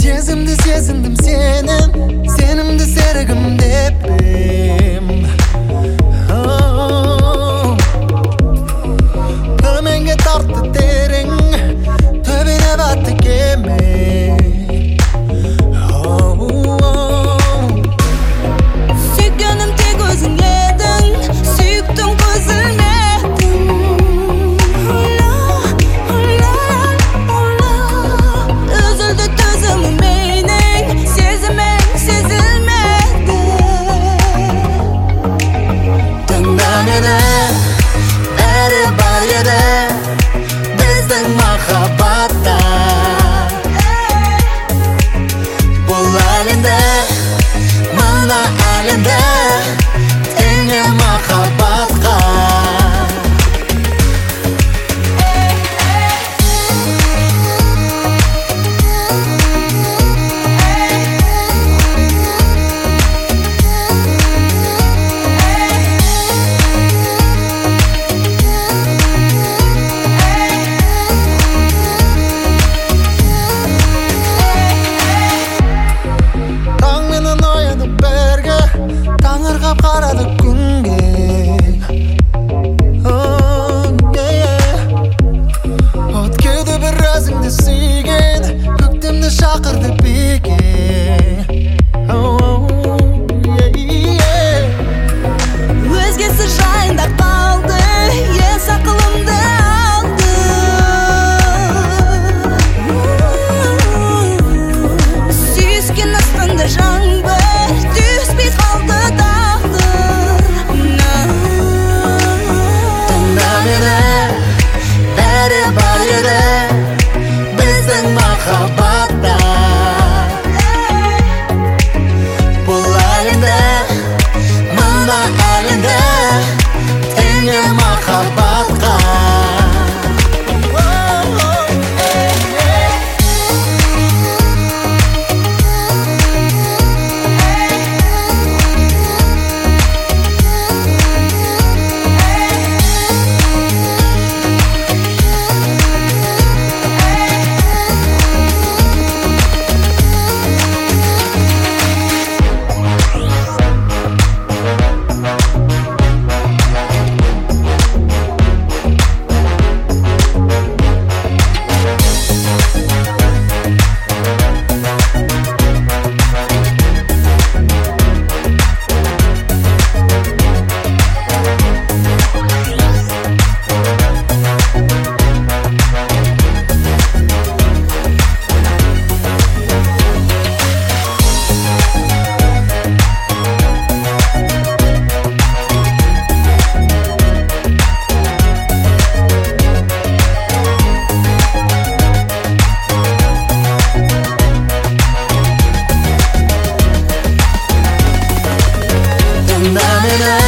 сезімді сезіндім сені сенімді серігім деп all about wanna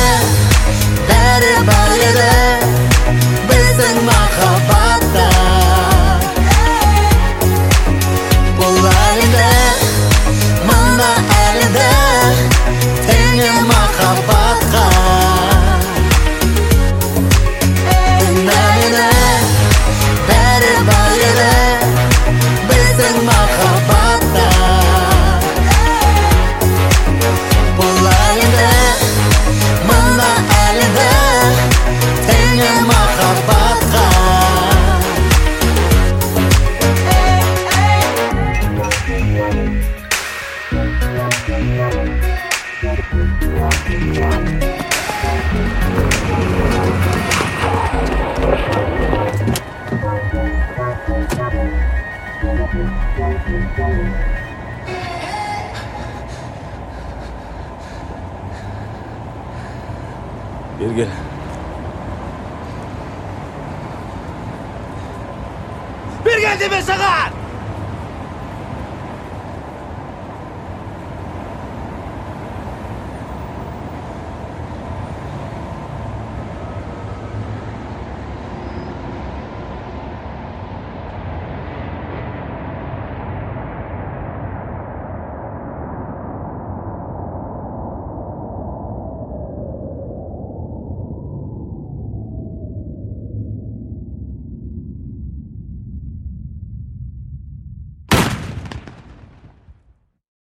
Bir gel. Bir geldi be sakar!